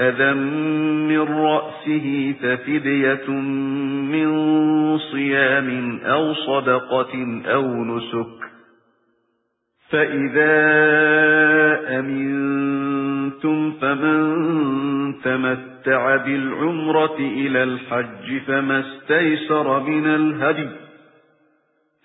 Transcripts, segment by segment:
أَذًى مِّن رَّأْسِهِ فَفِدْيَةٌ مِّن صِيَامٍ أَوْ صَدَقَةٍ أَوْ نُسُكٍ. فَإِذَا أَمِنتُمْ فَمَن تَمَتَّعَ بِالْعُمْرَةِ إِلَى الْحَجِّ فَمَا اسْتَيْسَرَ مِنَ الْهَدْيِ.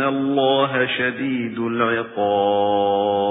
اللَّهَ شَدِيدُ الْعِقَابِ